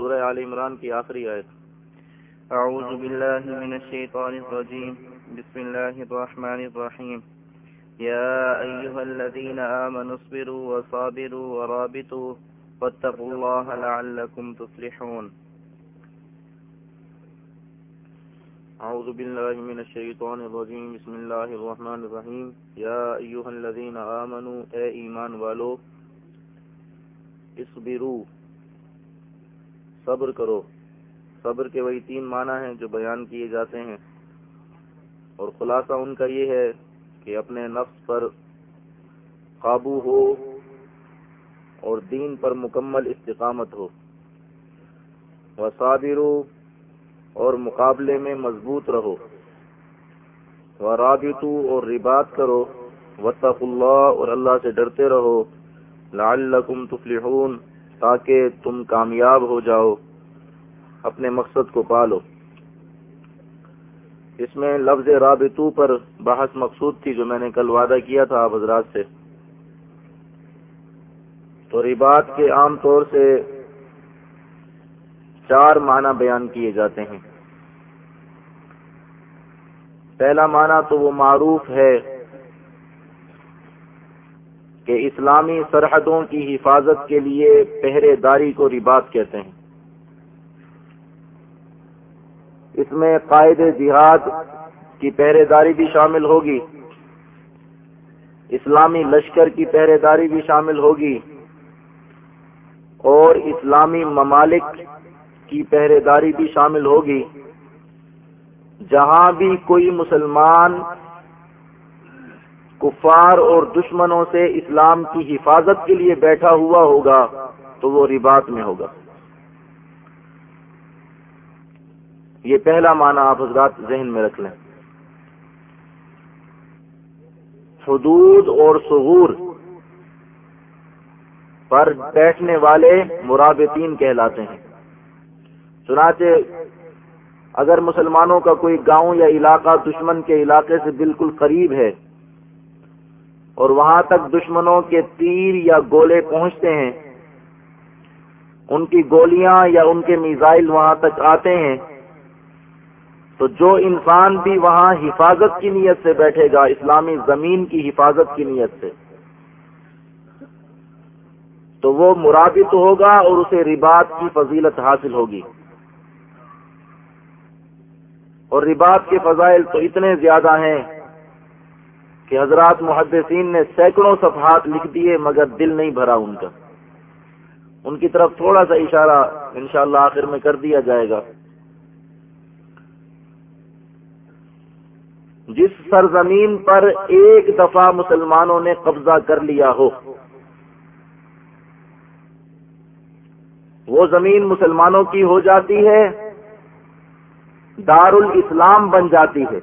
سورہ عال عمران کی آخری آیت۔ اعوذ باللہ من الشیطان الرجیم۔ بسم اللہ الرحمن الرحیم۔ یا ایہا الذین آمنوا اصبروا وصابروا ورابطوا واتقوا اللہ لعلکم تفلحون۔ اعوذ باللہ من الشیطان الرجیم۔ بسم اللہ الرحمن الرحیم۔ یا ایوہ الذین آمنوا، اے ایمان والو اصبرو صبر کرو۔ صبر کے وہی تین معنی ہیں جو بیان کیے جاتے ہیں۔ اور خلاصہ ان کا یہ ہے کہ اپنے نفس پر قابو ہو اور دین پر مکمل استقامت ہو۔ وصابرو اور مقابلے میں مضبوط رہو۔ ورابطو اور ربات کرو۔ وطف اللہ اور اللہ سے ڈرتے رہو۔ لعلکم تفلحون۔ تاکہ تم کامیاب ہو جاؤ، اپنے مقصد کو پالو۔ اس میں لفظ رابطو پر بحث مقصود تھی جو میں نے کل وعدہ کیا تھا آپ حضرات سے۔ تو ربات کے عام طور سے چار معنی بیان کیے جاتے ہیں۔ پہلا معنی تو وہ معروف ہے کہ اسلامی سرحدوں کی حفاظت کے لیے پہرے داری کو ربات کہتے ہیں۔ اس میں قائد جہاد کی پہرے داری بھی شامل ہوگی۔ اسلامی لشکر کی پہرے داری بھی شامل ہوگی۔ اور اسلامی ممالک کی پہرے داری بھی شامل ہوگی۔ جہاں بھی کوئی مسلمان کفار اور دشمنوں سے اسلام کی حفاظت کے لیے بیٹھا ہوا ہوگا تو وہ ربات میں ہوگا۔ یہ پہلا معنی آپ حضرات ذہن میں رکھ لیں۔ حدود اور سغور پر بیٹھنے والے مرابطین کہلاتے ہیں۔ چنانچہ اگر مسلمانوں کا کوئی گاؤں یا علاقہ دشمن کے علاقے سے بالکل قریب ہے اور وہاں تک دشمنوں کے تیر یا گولے پہنچتے ہیں۔ ان کی گولیاں یا ان کے میزائل وہاں تک آتے ہیں۔ تو جو انسان بھی وہاں حفاظت کی نیت سے بیٹھے گا، اسلامی زمین کی حفاظت کی نیت سے، تو وہ مرابط ہوگا اور اسے ربات کی فضیلت حاصل ہوگی۔ اور ربات کے فضائل تو اتنے زیادہ ہیں کہ حضرات محدثین نے سینکڑوں صفحات لکھ دیے مگر دل نہیں بھرا ان کا۔ ان کی طرف تھوڑا سا اشارہ انشاءاللہ آخر میں کر دیا جائے گا۔ جس سرزمین پر ایک دفعہ مسلمانوں نے قبضہ کر لیا ہو، وہ زمین مسلمانوں کی ہو جاتی ہے دار الاسلام بن جاتی ہے۔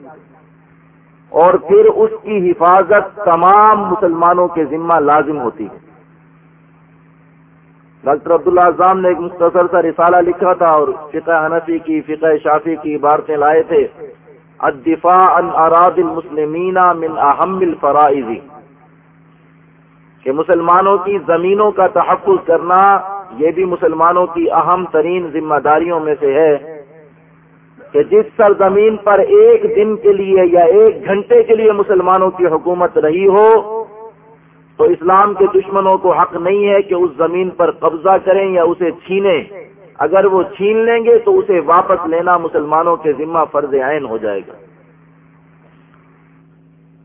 اور پھر اس کی حفاظت تمام مسلمانوں کے ذمہ لازم ہوتی ہے۔ ڈاکٹر عبداللہ اعظام نے ایک مختصر سا رسالہ لکھا تھا اور فقہ حنفی کی، فقہ شافی کی عبارتیں لائے تھے۔ الدفاع عن اراد المسلمین من اہم الفرائض۔ کہ مسلمانوں کی زمینوں کا تحفظ کرنا یہ بھی مسلمانوں کی اہم ترین ذمہ داریوں میں سے ہے۔ کہ جس سرزمین پر ایک دن کے لیے یا ایک گھنٹے کے لیے مسلمانوں کی حکومت رہی ہو، تو اسلام کے دشمنوں کو حق نہیں ہے کہ اس زمین پر قبضہ کریں یا اسے چھینیں۔ اگر وہ چھین لیں گے تو اسے واپس لینا مسلمانوں کے ذمہ فرض عین ہو جائے گا۔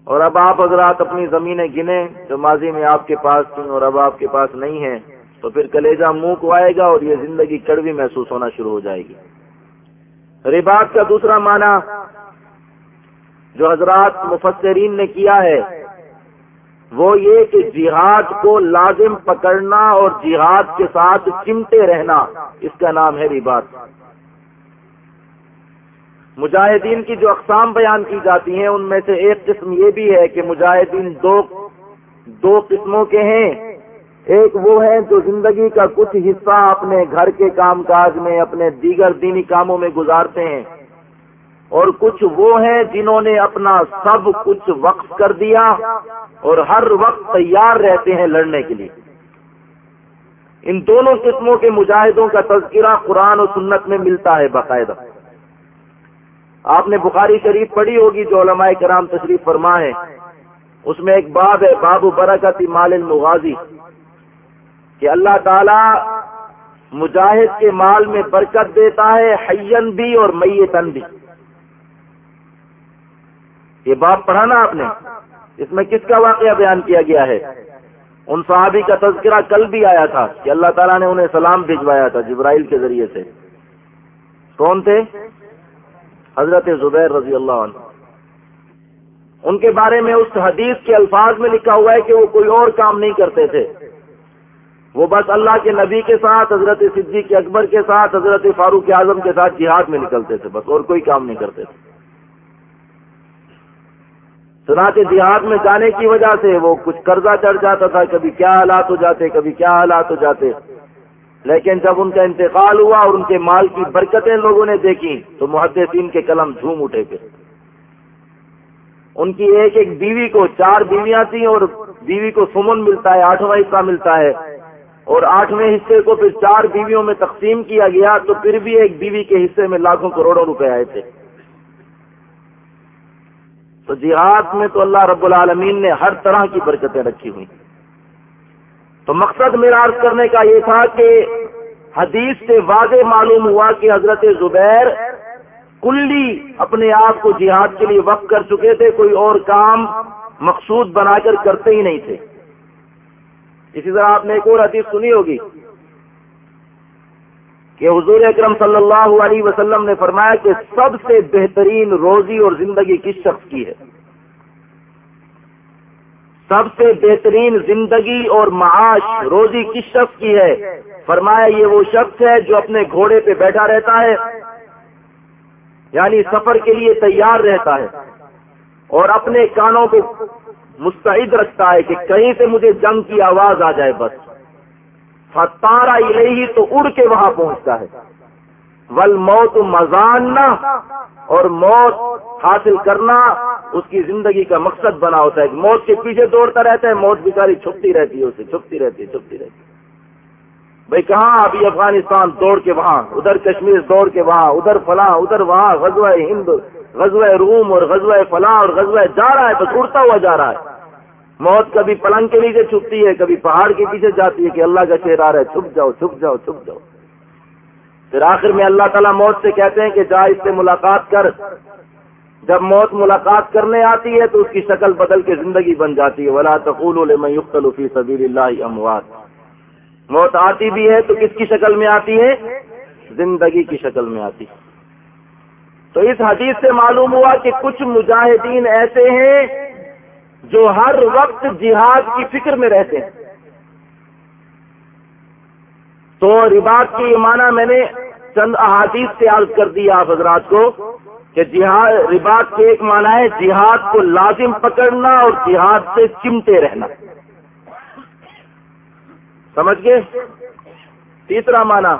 اور اب آپ حضرات اپنی زمینیں گنیں جو ماضی میں آپ کے پاس تھیں اور اب آپ کے پاس نہیں ہیں، تو پھر کلیجہ منہ کو آئے گا اور یہ زندگی کڑوی محسوس ہونا شروع ہو جائے گی۔ رباط کا دوسرا معنی جو حضرات مفسرین نے کیا ہے، وہ یہ کہ جہاد کو لازم پکڑنا اور جہاد کے ساتھ چمٹے رہنا، اس کا نام ہے رباط۔ مجاہدین کی جو اقسام بیان کی جاتی ہیں، ان میں سے ایک قسم یہ بھی ہے کہ مجاہدین دو دو قسموں کے ہیں۔ ایک وہ ہے جو زندگی کا کچھ حصہ اپنے گھر کے کام کاج میں، اپنے دیگر دینی کاموں میں گزارتے ہیں۔ اور کچھ وہ ہیں جنہوں نے اپنا سب کچھ وقف کر دیا اور ہر وقت تیار رہتے ہیں لڑنے کے لیے۔ ان دونوں قسموں کے مجاہدوں کا تذکرہ قرآن و سنت میں ملتا ہے باقاعدہ۔ آپ نے بخاری شریف پڑھی ہوگی جو علماء کرام تشریف فرما ہے اس میں ایک باب ہے، باب و برکت مال المغازی۔ کہ اللہ تعالی مجاہد کے مال میں برکت دیتا ہے حین بھی اور میتن بھی۔ یہ باب پڑھا نا آپ نے۔ اس میں کس کا واقعہ بیان کیا گیا ہے؟ ان صحابی کا تذکرہ کل بھی آیا تھا کہ اللہ تعالیٰ نے انہیں سلام بھجوایا تھا جبرائیل کے ذریعے سے۔ کون تھے؟ حضرت زبیر رضی اللہ عنہ۔ ان کے بارے میں اس حدیث کے الفاظ میں لکھا ہوا ہے کہ وہ کوئی اور کام نہیں کرتے تھے۔ وہ بس اللہ کے نبی کے ساتھ، حضرت صدیق اکبر کے ساتھ، حضرت فاروق اعظم کے ساتھ جہاد میں نکلتے تھے، بس اور کوئی کام نہیں کرتے تھے۔ سناتے جہاد میں جانے کی وجہ سے وہ کچھ قرضہ چڑھ جاتا تھا، کبھی کیا حالات ہو جاتے، کبھی کیا حالات ہو جاتے۔ لیکن جب ان کا انتقال ہوا اور ان کے مال کی برکتیں لوگوں نے دیکھی، تو محدثین کے قلم جھوم اٹھے تھے ان کی ایک ایک بیوی کو چار بیویاں تھیں اور بیوی کو سمن ملتا ہے، آٹھواں حصہ ملتا ہے۔ اور آٹھویں حصے کو پھر چار بیویوں میں تقسیم کیا گیا تو پھر بھی ایک بیوی کے حصے میں لاکھوں کروڑوں روپے آئے تھے۔ تو جہاد میں تو اللہ رب العالمین نے ہر طرح کی برکتیں رکھی ہوئی تو مقصد میرا عرض کرنے کا یہ تھا کہ حدیث سے واضح معلوم ہوا کہ حضرت زبیر کلی اپنے آپ کو جہاد کے لیے وقف کر چکے تھے، کوئی اور کام مقصود بنا کر کرتے ہی نہیں تھے۔ اسی طرح آپ نے ایک اور حدیث سنی ہوگی کہ حضور اکرم صلی اللہ علیہ وسلم نے فرمایا کہ سب سے بہترین روزی اور زندگی کس شخص کی ہے؟ سب سے بہترین زندگی اور معاش روزی کس شخص کی ہے؟ فرمایا یہ وہ شخص ہے جو اپنے گھوڑے پہ بیٹھا رہتا ہے یعنی سفر کے لیے تیار رہتا ہے اور اپنے کانوں کو مستعد رکھتا ہے کہ کہیں سے مجھے جنگ کی آواز آ جائے بس۔ فتارا ہی تو اڑ کے وہاں پہنچتا ہے۔ ول موت مزاننا اور موت حاصل کرنا اس کی زندگی کا مقصد بنا ہوتا ہے۔ موت کے پیچھے دوڑتا رہتا ہے، موت بیچاری چھپتی رہتی ہے اسے، چھپتی رہتی ہے، چھپتی رہتی ہے۔ بھائی کہاں ابھی افغانستان؟ دوڑ کے وہاں، ادھر کشمیر دوڑ کے وہاں، ادھر فلاں، ادھر وہاں، غزوہ ہند۔ غزوہ روم اور غزوہ فلاں اور غزوہ جا رہا ہے، بس اڑتا ہوا جا رہا ہے۔ موت کبھی پلنگ کے نیچے چھپتی ہے، کبھی پہاڑ کے پیچھے جاتی ہے کہ اللہ کا شیر آ رہا ہے، چھپ جاؤ چھپ جاؤ چھپ جاؤ۔ پھر آخر میں اللہ تعالیٰ موت سے کہتے ہیں کہ جا اس سے ملاقات کر۔ جب موت ملاقات کرنے آتی ہے تو اس کی شکل بدل کے زندگی بن جاتی ہے۔ ولا تقول فی سبیل اللہ اموات موت آتی بھی ہے تو کس کی شکل میں آتی ہے؟ زندگی کی شکل میں آتی تو اس حدیث سے معلوم ہوا کہ کچھ مجاہدین ایسے ہیں جو ہر وقت جہاد کی فکر میں رہتے ہیں۔ تو رباط کی معنی میں نے چند احادیث سے عرض کر دیا آپ حضرات کو کہ جہاد، رباط کے ایک معنی ہے جہاد کو لازم پکڑنا اور جہاد سے چمٹے رہنا۔ سمجھ گئے؟ تیسرا معنی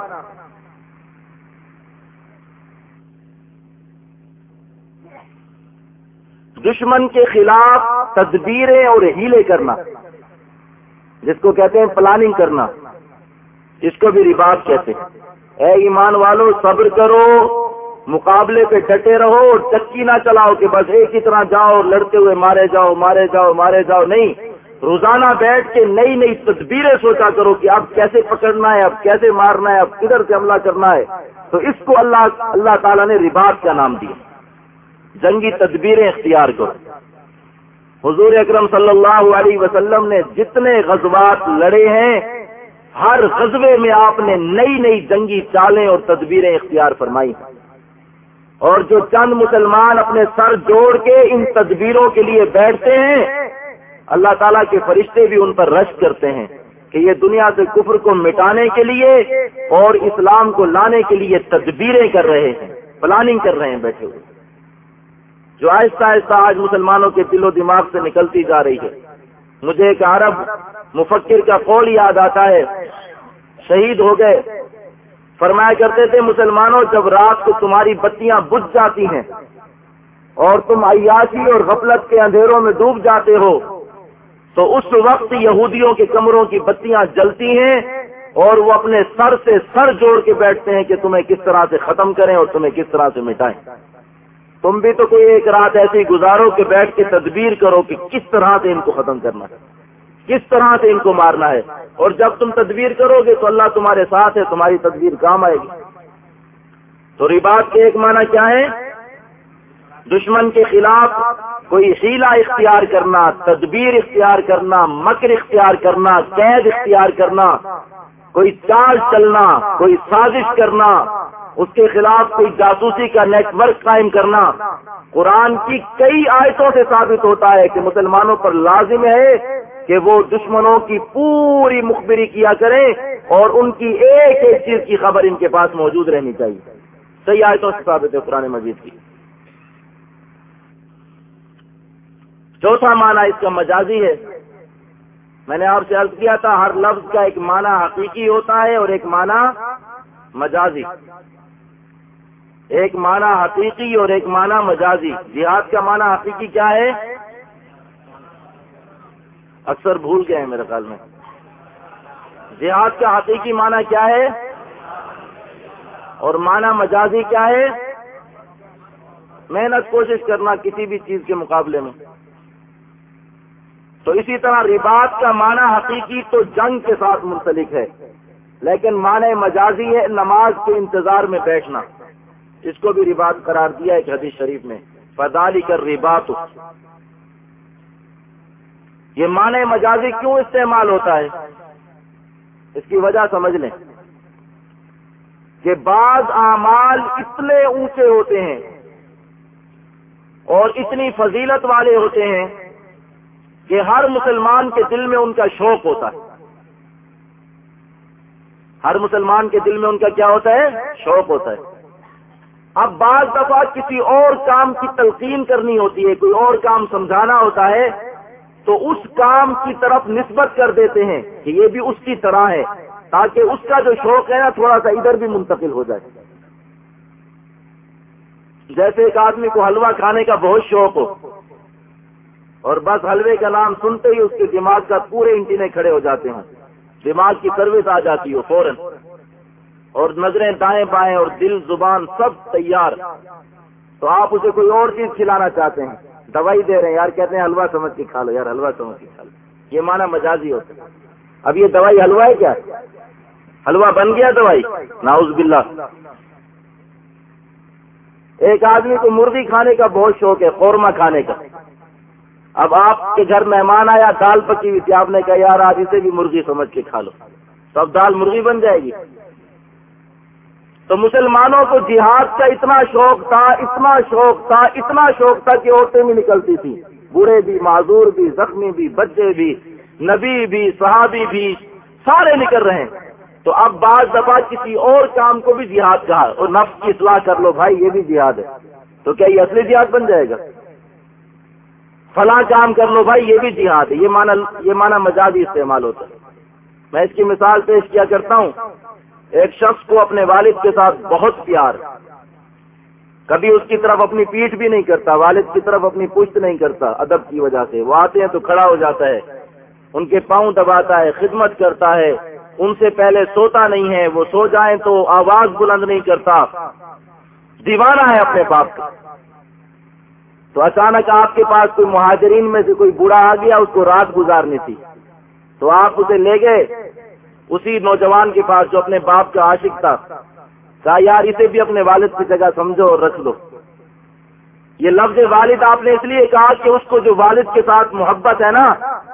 دشمن کے خلاف تدبیریں اور ہیلے کرنا، جس کو کہتے ہیں پلاننگ کرنا، اس کو بھی رباط کہتے ہیں۔ اے ایمان والو، صبر کرو، مقابلے پہ ڈٹے رہو اور چکی نہ چلاؤ کہ بس ایک ہی طرح جاؤ اور لڑتے ہوئے مارے جاؤ مارے جاؤ مارے جاؤ۔ نہیں، روزانہ بیٹھ کے نئی نئی تدبیریں سوچا کرو کہ اب کیسے پکڑنا ہے، اب کیسے مارنا ہے، اب کدھر سے حملہ کرنا ہے۔ تو اس کو اللہ اللہ تعالیٰ نے رباط کا نام دیا۔ جنگی تدبیریں اختیار کرو حضور اکرم صلی اللہ علیہ وسلم نے جتنے غزوات لڑے ہیں، ہر غزبے میں آپ نے نئی نئی جنگی چالیں اور تدبیریں اختیار فرمائی ہیں اور جو چند مسلمان اپنے سر جوڑ کے ان تدبیروں کے لیے بیٹھتے ہیں، اللہ تعالیٰ کے فرشتے بھی ان پر رش کرتے ہیں کہ یہ دنیا سے کفر کو مٹانے کے لیے اور اسلام کو لانے کے لیے تدبیریں کر رہے ہیں، پلاننگ کر رہے ہیں بیٹھے ہوئے۔ جو آہستہ آہستہ آج مسلمانوں کے دل و دماغ سے نکلتی جا رہی ہے۔ مجھے ایک عرب مفکر کا قول یاد آتا ہے۔ شہید ہو گئے۔ فرمایا کرتے تھے، مسلمانوں، جب رات کو تمہاری بتیاں بجھ جاتی ہیں اور تم عیاشی اور غفلت کے اندھیروں میں ڈوب جاتے ہو، تو اس وقت یہودیوں کے کمروں کی بتیاں جلتی ہیں اور وہ اپنے سر سے سر جوڑ کے بیٹھتے ہیں کہ تمہیں کس طرح سے ختم کریں اور تمہیں کس طرح سے مٹائیں۔ تم بھی تو کوئی ایک رات ایسی گزارو کہ بیٹھ کے تدبیر کرو کہ کس طرح سے ان کو ختم کرنا ہے، کس طرح سے ان کو مارنا ہے۔ اور جب تم تدبیر کرو گے تو اللہ تمہارے ساتھ ہے، تمہاری تدبیر کام آئے گی۔ تو ربات کے ایک معنی کیا ہے؟ دشمن کے خلاف کوئی حیلہ اختیار کرنا، تدبیر اختیار کرنا، مکر اختیار کرنا، قید اختیار کرنا، کوئی چال چلنا، کوئی سازش کرنا اس کے خلاف کوئی جاسوسی کا نیٹ ورک قائم کرنا قرآن کی کئی آیتوں سے ثابت ہوتا ہے کہ مسلمانوں پر لازم ہے کہ وہ دشمنوں کی پوری مخبری کیا کریں اور ان کی ایک ایک چیز کی خبر ان کے پاس موجود رہنی چاہیے۔ صحیح آیتوں سے ثابت ہے قرآن مجید کی۔ چوتھا معنی اس کا مجازی ہے۔ میں نے آپ سے عرض کیا تھا، ہر لفظ کا ایک معنی حقیقی ہوتا ہے اور ایک معنی مجازی۔ ایک معنی حقیقی اور ایک معنی مجازی۔ جہاد کا معنی حقیقی کیا ہے؟ اکثر بھول گئے ہیں میرے خیال میں۔ جہاد کا حقیقی معنی کیا ہے؟ اور معنی مجازی کیا ہے؟ محنت کوشش کرنا کسی بھی چیز کے مقابلے میں۔ تو اسی طرح رباط کا معنی حقیقی تو جنگ کے ساتھ منسلک ہے، لیکن معنی مجازی ہے نماز کے انتظار میں بیٹھنا۔ اس کو بھی رباط قرار دیا ایک حدیث شریف میں۔ فضالی کر رباط یہ معنی مجازی کیوں استعمال ہوتا ہے؟ اس کی وجہ سمجھ لیں۔ کہ بعض اعمال اتنے اونچے ہوتے ہیں اور اتنی فضیلت والے ہوتے ہیں کہ ہر مسلمان کے دل میں ان کا شوق ہوتا ہے۔ ہر مسلمان کے دل میں ان کا کیا ہوتا ہے؟ شوق ہوتا ہے۔ اب بعض دفعہ کسی اور کام کی تلقین کرنی ہوتی ہے، کوئی اور کام سمجھانا ہوتا ہے، تو اس کام کی طرف نسبت کر دیتے ہیں کہ یہ بھی اس کی طرح ہے، تاکہ اس کا جو شوق ہے نا، تھوڑا سا ادھر بھی منتقل ہو جائے۔ جیسے ایک آدمی کو حلوہ کھانے کا بہت شوق ہو، اور بس حلوے کا نام سنتے ہی اس کے دماغ کا پورے انٹینے کھڑے ہو جاتے ہیں، دماغ کی سروس آ جاتی ہو فوراً۔ اور نظریں دائیں بائیں اور دل، زبان سب تیار۔ تو آپ اسے کوئی اور چیز کھلانا چاہتے ہیں؟ دوائی دے رہے ہیں۔ یار کہتے ہیں حلوہ سمجھ کے کھا لو، یار حلوہ سمجھ کے کھا لو۔ یہ مانا مجازی ہوتا ہے۔ اب یہ دوائی حلوہ ہے کیا؟ حلوہ بن گیا دوائی۔ ناؤز باللہ۔ ایک آدمی کو مرغی کھانے کا بہت شوق ہے، قورمہ کھانے کا۔ اب آپ کے گھر مہمان آیا، دال پکی ہوئی تھی، آپ نے کہا، یار آج اسے بھی مرغی سمجھ کے کھا لو۔ تو اب دال مرغی بن جائے گی۔ تو مسلمانوں کو جہاد کا اتنا شوق تھا، اتنا شوق تھا، اتنا شوق تھا کہ عورتیں بھی نکلتی تھی بوڑھے بھی، معذور بھی، زخمی بھی، بچے بھی، نبی بھی، صحابی بھی، سارے نکل رہے ہیں۔ تو اب بعض دفعہ کسی اور کام کو بھی جہاد کہا، اور نفس کی اصلاح کر لو، بھائی یہ بھی جہاد ہے۔ تو کیا یہ اصلی جہاد بن جائے گا؟ فلاں کام کر لو، بھائی یہ بھی جہاد ہے۔ یہ مانا یہ مانا مجازی استعمال ہوتا ہے۔ میں اس کی مثال پیش کیا کرتا ہوں۔ ایک شخص کو اپنے والد کے ساتھ بہت پیار، کبھی اس کی طرف اپنی پیٹھ بھی نہیں کرتا، والد کی طرف اپنی پشت نہیں کرتا، ادب کی وجہ سے۔ وہ آتے ہیں تو کھڑا ہو جاتا ہے، ان کے پاؤں دباتا ہے، خدمت کرتا ہے۔ ان سے پہلے سوتا نہیں ہے، وہ سو جائیں تو آواز بلند نہیں کرتا۔ دیوانہ ہے اپنے باپ کا۔ تو اچانک آپ کے پاس کوئی مہاجرین میں سے کوئی بوڑھا آ گیا، اس کو رات گزارنی تھی۔ تو آپ اسے لے گئے اسی نوجوان کے پاس جو اپنے باپ کا عاشق تھا، کہا، یار، اسے بھی اپنے والد کی جگہ سمجھو اور رکھ لو یہ لفظ والد آپ نے اس لیے کہا کہ اس کو جو والد کے ساتھ محبت ہے نا،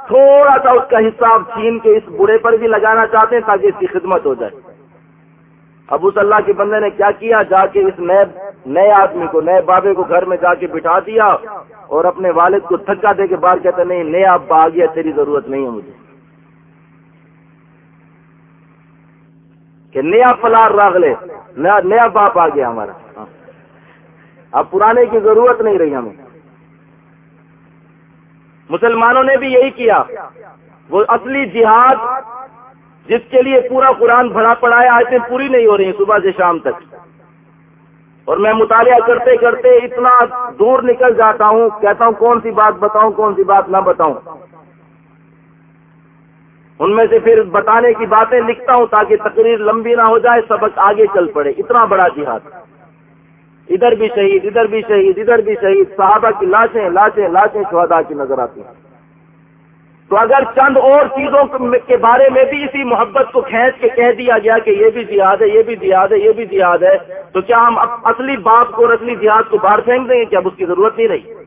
تھوڑا سا اس کا حصہ آپ چھین کے اس بوڑھے پر بھی لگانا چاہتے ہیں تاکہ اس کی خدمت ہو جائے۔ ابو صلی اللہ کے بندے نے کیا کیا؟ جا کے اس نئے نئے آدمی کو، نئے بابے کو گھر میں جا کے بٹھا دیا اور اپنے والد کو تھکا دے کے باہر کہتے نہیں نیا ابا آ گیا، تیری ضرورت نہیں ہے مجھے۔ کہ نیا پلار راگ لے، نیا باپ آ گیا ہمارا۔ اب پرانے کی ضرورت نہیں رہی ہمیں۔ مسلمانوں نے بھی یہی کیا۔ وہ اصلی جہاد جس کے لیے پورا قرآن بھرا پڑا ہے، آیتیں پوری نہیں ہو رہی صبح سے شام تک۔ اور میں مطالعہ کرتے کرتے اتنا دور نکل جاتا ہوں، کہتا ہوں کون سی بات بتاؤں، کون سی بات نہ بتاؤں۔ ان میں سے پھر بتانے کی باتیں لکھتا ہوں تاکہ تقریر لمبی نہ ہو جائے، سبق آگے چل پڑے۔ اتنا بڑا جہاد۔ ادھر بھی شہید، ادھر بھی شہید، ادھر بھی شہید۔ صحابہ کی لاشیں لاشیں لاشیں شہدا کی نظر آتی ہیں۔ تو اگر چند اور چیزوں کے بارے میں بھی اسی محبت کو کھینچ کے کہہ دیا گیا کہ یہ بھی جہاد ہے، یہ بھی جہاد ہے، یہ بھی جہاد ہے، تو کیا ہم اصلی باپ کو اور اصلی جہاد کو باہر پھینک دیں گے؟ کیا اب اس کی ضرورت نہیں۔ رہی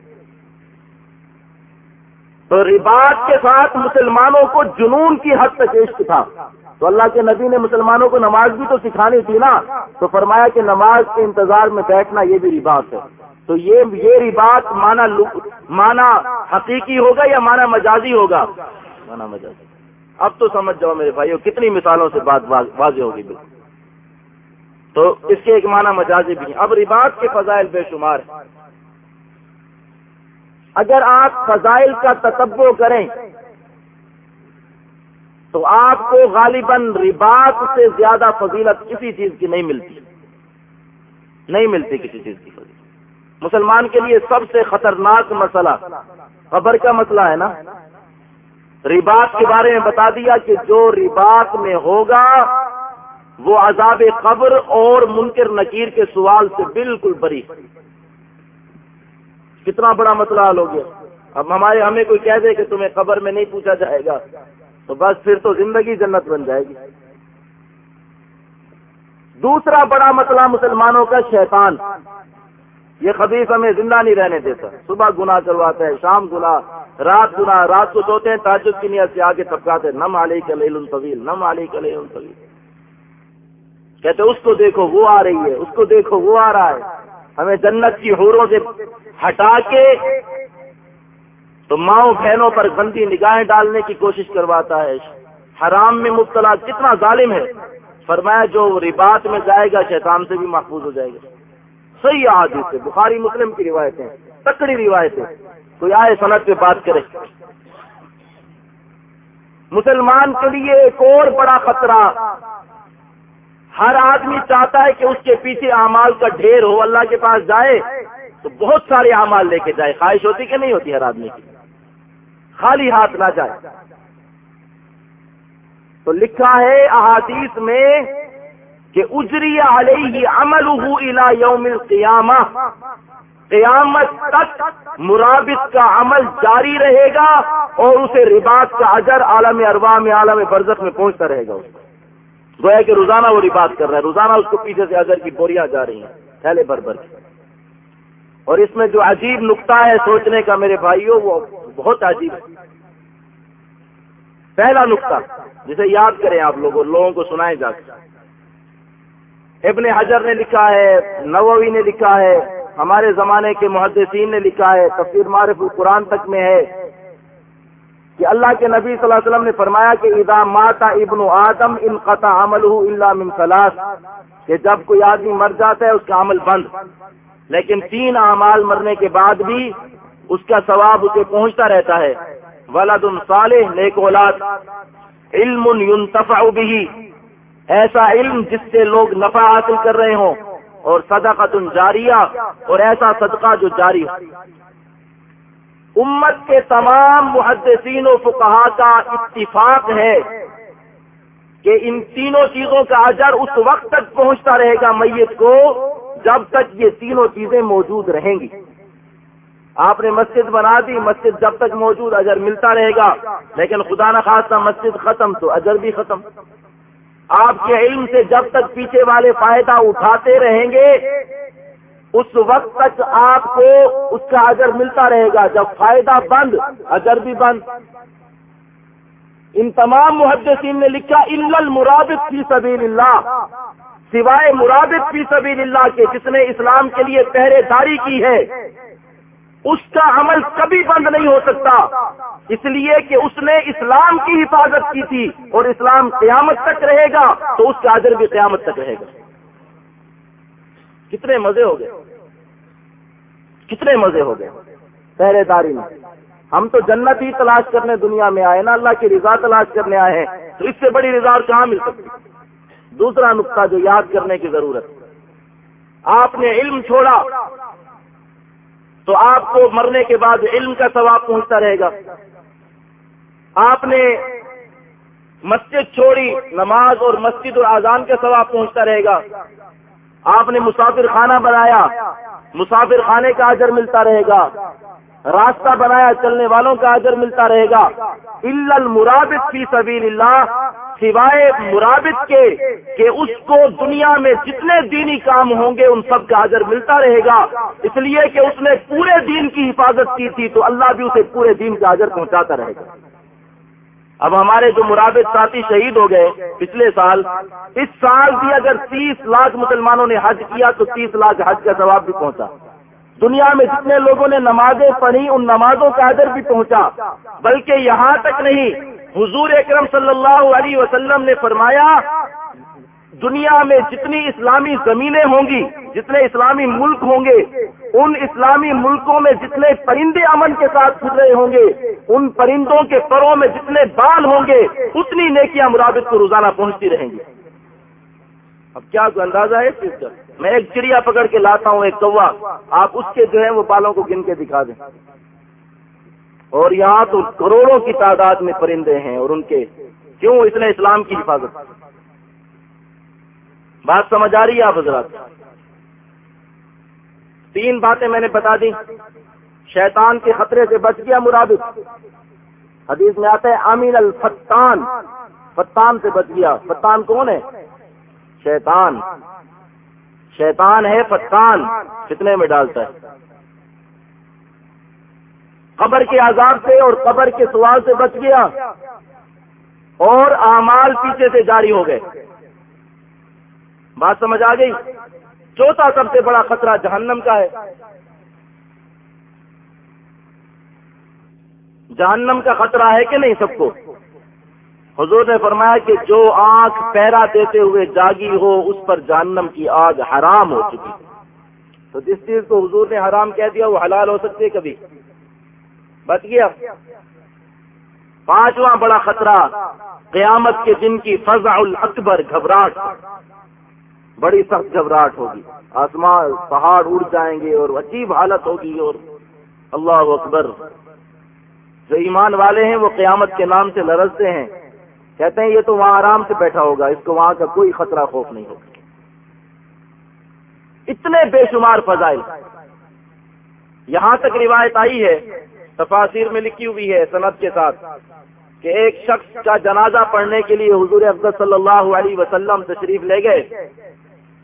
تو رباط کے ساتھ مسلمانوں کو جنون کی حد تک عشق تھا۔ تو اللہ کے نبی نے مسلمانوں کو نماز بھی تو سکھانی تھی نا۔ تو فرمایا کہ نماز کے انتظار میں بیٹھنا یہ بھی رباط ہے۔ تو یہ یہ رباط مانا مانا حقیقی ہوگا یا مانا مجازی ہوگا؟ مانا مجازی۔ اب تو سمجھ جاؤ میرے بھائیو، کتنی مثالوں سے بات واضح ہوگی۔ بالکل تو اس کے ایک معنی مجازی بھی۔ ہیں اب رباط کے فضائل بے شمار ہیں۔ اگر آپ فضائل کا تتبع کریں، تو آپ کو غالباً رباط سے زیادہ فضیلت کسی چیز کی نہیں ملتی۔ نہیں ملتی کسی چیز کی فضیلت۔ مسلمان کے لیے سب سے خطرناک مسئلہ، قبر کا مسئلہ ہے نا؟ رباط کے بارے میں بتا دیا کہ جو رباط میں ہوگا، وہ عذاب قبر اور منکر نکیر کے سوال سے بالکل بری۔ کتنا بڑا مسئلہ حل ہو گیا اب ہمارے ہمیں کوئی کہہ دے کہ تمہیں قبر میں نہیں پوچھا جائے گا، تو بس پھر تو زندگی جنت بن جائے گی۔ دوسرا بڑا مسئلہ مسلمانوں کا شیطان۔ یہ خبیص ہمیں زندہ نہیں رہنے دیتا۔ صبح گنا کرواتا ہے، شام گنا رات گنا رات کو سوتے ہیں تاجد کی نیت سے آگے طبقاتے نم علی کلیل طویل، نم علی کلیل طویل۔ کہتے اس کو دیکھو، وہ آ رہی ہے، اس کو دیکھو، وہ آ رہا ہے۔ ہمیں جنت کی حوروں سے ہٹا کے تو ماؤں بہنوں پر گندی نگاہیں ڈالنے کی کوشش کرواتا ہے۔ حرام میں مبتلا کتنا ظالم ہے۔ فرمایا جو ربات میں جائے گا، شیطان سے بھی محفوظ ہو جائے گا۔ صحیح آدمی سے بخاری مسلم کی روایتیں تکڑی روایتیں کوئی آئے صنعت پہ بات کرے۔ مسلمان کے لیے ایک اور بڑا خطرہ ہر آدمی چاہتا ہے کہ اس کے پیچھے اعمال کا ڈھیر ہو، اللہ کے پاس جائے، تو بہت سارے اعمال لے کے جائے، خواہش ہوتی کہ نہیں ہوتی ہر آدمی کی۔ خالی ہاتھ نہ جائے۔ تو لکھا ہے احادیث میں کہ اجری علیہ عمل الا یوم القیامہ، قیامت تک مرابط کا عمل جاری رہے گا اور اسے رباط کا اجر عالم اروا میں، عالم برزخ میں پہنچتا رہے گا۔ اس گویا کہ روزانہ وہ بات کر رہا ہے روزانہ اس کو پیچھے سے اگر کی بوریاں جا رہی ہیں، تھیلے بھر بھر اور اس میں جو عجیب نقطہ ہے سوچنے کا میرے بھائیوں، وہ بہت عجیب ہے۔ پہلا نقطہ، جسے یاد کریں آپ لوگوں لوگوں کو سنائے جا کے۔ ابن حجر نے لکھا ہے، نووی نے لکھا ہے، ہمارے زمانے کے محدثین نے لکھا ہے، تفسیر معرف القرآن تک میں ہے۔ کہ اللہ کے نبی صلی اللہ علیہ وسلم نے فرمایا کہ اذا ماتا ابن آدم ان قطع عمل اللہ من ثلاث، کہ جب کوئی آدمی مر جاتا ہے اس کا عمل بند۔ لیکن تین اعمال مرنے کے بعد بھی اس کا ثواب اسے پہنچتا رہتا ہے۔ ولد صالح، نیک اولاد۔ علم ينتفع به۔ ایسا علم جس سے لوگ نفع حاصل کر رہے ہوں۔ اور صدقۃ جاریہ، اور ایسا صدقہ جو جاری ہو۔ امت کے تمام محدثین و فقہا کا اتفاق ہے کہ ان تینوں چیزوں کا اجر اس وقت تک پہنچتا رہے گا میت کو جب تک یہ تینوں چیزیں موجود رہیں گی۔ آپ نے مسجد بنا دی، مسجد جب تک موجود اجر ملتا رہے گا۔ لیکن خدا نخواستہ مسجد ختم تو اجر بھی ختم۔ آپ کے علم سے جب تک پیچھے والے فائدہ اٹھاتے رہیں گے اس وقت تک آپ کو اس کا اجر ملتا رہے گا، جب فائدہ بند، اجر بھی بند۔ ان تمام محدثین نے لکھا المرابط فی سبیل اللہ سوائے مرابط فی سبیل اللہ کے، جس نے اسلام کے لیے پہرے داری کی ہے۔ اس کا عمل کبھی بند نہیں ہو سکتا۔ اس لیے کہ اس نے اسلام کی حفاظت کی تھی اور اسلام قیامت تک رہے گا، تو اس کا اجر بھی قیامت تک رہے گا۔ کتنے مزے ہو گئے۔ کتنے مزے ہو گئے۔ پہرے داری میں۔ ہم تو جنت ہی تلاش کرنے دنیا میں آئے نا، اللہ کی رضا تلاش کرنے آئے ہیں، تو اس سے بڑی رضا اور کہاں مل سکتی؟ دوسرا نقطہ جو یاد کرنے کی ضرورت۔ آپ نے علم چھوڑا، تو آپ کو مرنے کے بعد علم کا ثواب پہنچتا رہے گا۔ آپ نے مسجد چھوڑی، نماز اور مسجد اور آزان کے ثواب پہنچتا رہے گا۔ آپ نے مسافر خانہ بنایا۔ مسافر خانے کا اجر ملتا رہے گا۔ راستہ بنایا چلنے والوں کا اجر ملتا رہے گا۔ المرابط فی سبیل اللہ سوائے مرابط کے کہ اس کو دنیا میں جتنے دینی کام ہوں گے ان سب کا اجر ملتا رہے گا۔ اس لیے کہ اس نے پورے دین کی حفاظت کی تھی تو اللہ بھی اسے پورے دین کا اجر پہنچاتا رہے گا۔ اب ہمارے جو مرابط ساتھی شہید ہو گئے پچھلے سال، اس سال بھی اگر تیس لاکھ مسلمانوں نے حج کیا تو تیس لاکھ حج کا ثواب بھی پہنچا۔ دنیا میں جتنے لوگوں نے نمازیں پڑھی، ان نمازوں کا ادر بھی پہنچا۔ بلکہ یہاں تک نہیں، حضور اکرم صلی اللہ علیہ وسلم نے فرمایا، دنیا میں جتنی اسلامی زمینیں ہوں گی، جتنے اسلامی ملک ہوں گے ان اسلامی ملکوں میں جتنے پرندے امن کے ساتھ پھر رہے ہوں گے، ان پرندوں کے پروں میں جتنے بال ہوں گے، اتنی نیکیاں مرابط کو روزانہ پہنچتی رہیں گی۔ اب کیا کوئی اندازہ ہے اس میں ایک چڑیا پکڑ کے لاتا ہوں، ایک کوا۔ آپ اس کے جو ہے وہ بالوں کو گن کے دکھا دیں۔ اور یہاں تو کروڑوں کی تعداد میں پرندے ہیں اور ان کے کیوں اس نے اسلام کی حفاظت؟ بات سمجھ آ رہی ہے آپ حضرات؟ تین باتیں میں نے بتا دی شیطان کے خطرے سے بچ گیا مرابط حدیث میں آتا ہے امین الفتان۔ فتان سے بچ گیا۔ فتان کون ہے؟ شیطان۔ شیطان ہے فتان۔ کتنے میں ڈالتا ہے؟ قبر کے عذاب سے اور قبر کے سوال سے بچ گیا۔ اور اعمال پیچھے سے جاری ہو گئے۔ بات سمجھ آ گئی؟ چوتھا سب سے بڑا خطرہ جہنم کا ہے۔ جہنم کا خطرہ ہے کہ نہیں سب کو؟ حضور نے فرمایا کہ جو آنکھ پیرا دیتے ہوئے جاگی ہو، اس پر جہنم کی آگ حرام ہو چکی۔ تو جس چیز کو حضور نے حرام کہہ دیا، وہ حلال ہو سکتے کبھی؟ بچ گیا۔ پانچواں بڑا خطرہ، قیامت کے دن کی فضا الاکبر، گھبراہٹ۔ بڑی سخت گھبراہٹ ہوگی۔ آسمان، پہاڑ اڑ جائیں گے اور عجیب حالت ہوگی اور اللہ اکبر۔ جو ایمان والے ہیں وہ قیامت کے نام سے لرزتے ہیں۔ کہتے ہیں یہ تو وہاں آرام سے بیٹھا ہوگا، اس کو وہاں کا کوئی خطرہ خوف نہیں ہوگا۔ اتنے بے شمار فضائل۔ یہاں تک روایت آئی ہے تفاصیر میں لکھی ہوئی ہے صنعت کے ساتھ، کہ ایک شخص کا جنازہ پڑھنے کے لیے حضور افضل صلی اللہ علیہ وسلم تشریف لے گئے۔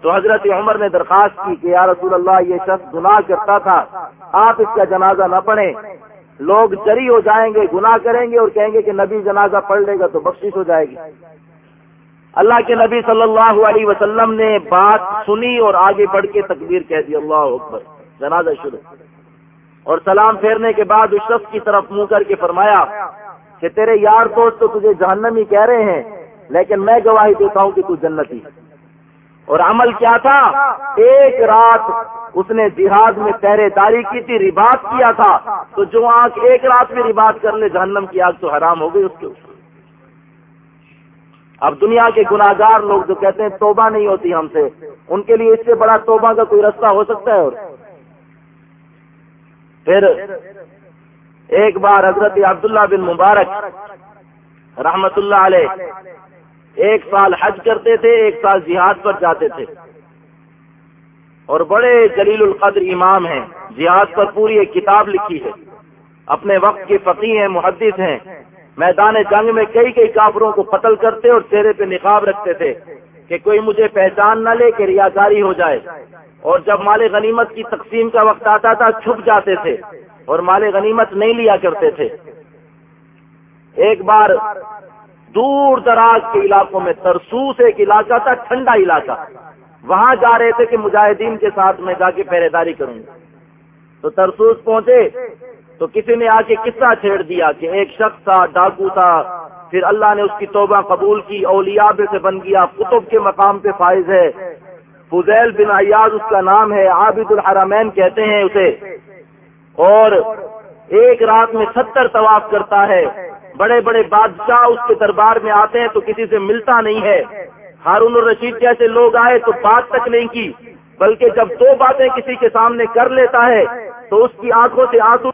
تو حضرت عمر نے درخواست کی کہ یا رسول اللہ، یہ شخص گناہ کرتا تھا، آپ اس کا جنازہ نہ پڑھیں۔ لوگ جری ہو جائیں گے، گناہ کریں گے اور کہیں گے کہ نبی جنازہ پڑھ لے گا تو بخشش ہو جائے گی۔ اللہ کے نبی صلی اللہ علیہ وسلم نے بات سنی اور آگے بڑھ کے تکبیر کہہ دی، اللہ اکبر، جنازہ شروع۔ اور سلام پھیرنے کے بعد اس شخص کی طرف منہ کر کے فرمایا کہ تیرے یار دوست تو تجھے جہنمی کہہ رہے ہیں، لیکن میں گواہی دیتا ہوں کہ تو جنتی۔ اور عمل کیا تھا؟ ایک رات اس نے جہاد میں پہرے داری کی تھی ربات کیا تھا۔ تو جو آنکھ ایک رات میں ربات کر لے جہنم کی آگ تو حرام ہو گئی اس کے اوپر۔ اب دنیا کے گناگار لوگ جو کہتے ہیں توبہ نہیں ہوتی ہم سے، ان کے لیے اس سے بڑا توبہ کا کوئی رستہ ہو سکتا ہے اور؟ پھر ایک بار حضرت عبداللہ بن مبارک رحمت اللہ علیہ ایک سال حج کرتے تھے، ایک سال جہاد پر جاتے تھے۔ اور بڑے جلیل القدر امام ہیں۔ جہاد پر پوری ایک کتاب لکھی ہے۔ اپنے وقت کے فقی ہیں، محدث ہیں۔ میدان جنگ میں کئی کئی کافروں کو قتل کرتے اور چہرے پہ نقاب رکھتے تھے کہ کوئی مجھے پہچان نہ لے کہ ریاکاری ہو جائے۔ اور جب مال غنیمت کی تقسیم کا وقت آتا تھا، چھپ جاتے تھے اور مال غنیمت نہیں لیا کرتے تھے۔ ایک بار دور دراز کے علاقوں میں ترسوس ایک علاقہ تھا، ٹھنڈا علاقہ۔ وہاں جا رہے تھے کہ مجاہدین کے ساتھ میں جا کے پہرے داری کروں۔ گا تو ترسوس پہنچے، تو کسی نے آ کے قصہ چھیڑ دیا کہ ایک شخص تھا، ڈاکو تھا۔ پھر اللہ نے اس کی توبہ قبول کی، اولیاء سے بن گیا کتب کے مقام پہ فائز ہے۔ فضیل بن ایاز اس کا نام ہے، عابد الحرمین کہتے ہیں اسے۔ اور ایک رات میں ستر طواف کرتا ہے۔ بڑے بڑے بادشاہ اس کے دربار میں آتے ہیں تو کسی سے ملتا نہیں ہے۔ ہارون الرشید جیسے لوگ آئے تو بات تک نہیں کی، بلکہ جب دو باتیں کسی کے سامنے کر لیتا ہے تو اس کی آنکھوں سے آنسو